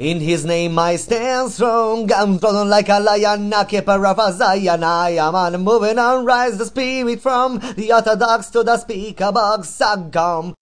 In his name I stand strong, I'm thrown like a lion, a keeper a a Zion. I am on moving on, rise the spirit from the orthodox to the speaker box. Sagom.